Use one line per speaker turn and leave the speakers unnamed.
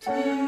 to